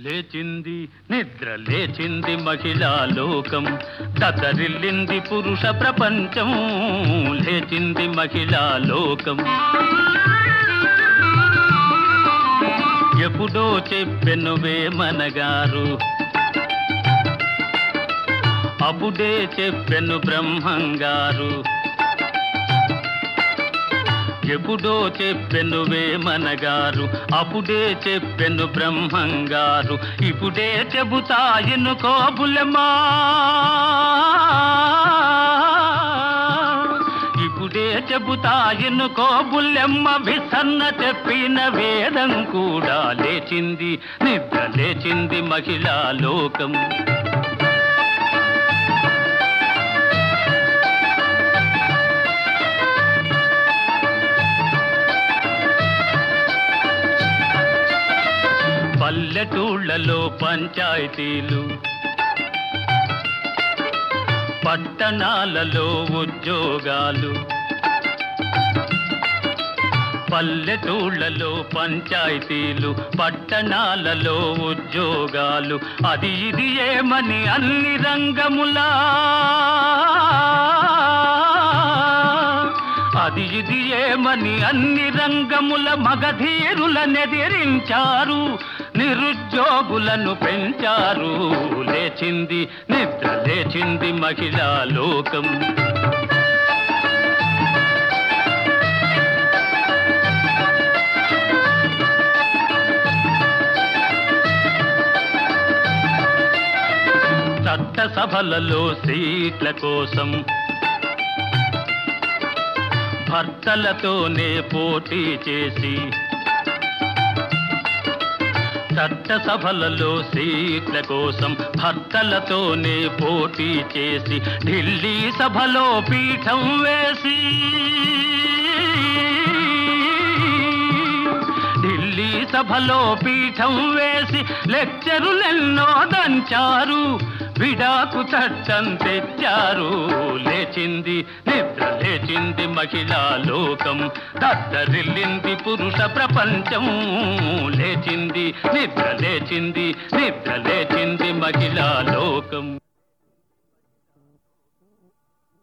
లేచింది నిద్ర లేచింది మహిళా లోకం దతరిల్లింది పురుష ప్రపంచం లేచింది మహిళా లోకం ఎప్పుడో చెప్పెనువే మనగారు అప్పుడే చెప్పెను బ్రహ్మంగారు. గారు ఎప్పుడో చెప్పెను వేమనగారు అప్పుడే చెప్పెను బ్రహ్మంగారు. ఇప్పుడే చెబుతా ఎన్నుకో బుల్లెమ్మా. ఇప్పుడే చెబుతా ఎన్నుకో బుల్లెమ్మ. విసన్న చెప్పిన వేదం కూడా లేచింది నిద్ర లేచింది మహిళా లోకం. పల్లెటూళ్ళలో పంచాయతీలు. పట్టణాలలో ఉద్యోగాలు. పల్లెటూళ్ళలో పంచాయతీలు పట్టణాలలో ఉద్యోగాలు. అది ఇది ఏమని అన్ని రంగములా? అది ఇది ఏమని అన్ని రంగముల మగధీరులనెదిరించారు? నిరుద్యోగులను పెంచారు. లేచింది నిద్ర లేచింది మహిళా లోకం. చట్టసభలలో సీట్ల కోసం భర్తలతోనే పోటీ చేసి చట్టసభలలో సీట్ల కోసం భర్తలతోనే పోటీ చేసి ఢిల్లీ సభలో పీఠం వేసి ఢిల్లీ సభలో పీఠం వేసి లెక్చరులెన్నో దంచారు. విడాకు చట్టం తెచ్చారు. లేచింది నిద్ర లేచింది మహిళా లోకం. దద్దరిల్లింది పురుష ప్రపంచం. లేచింది నిద్ర లేచింది నిద్ర లేచింది మహిళా లోకం.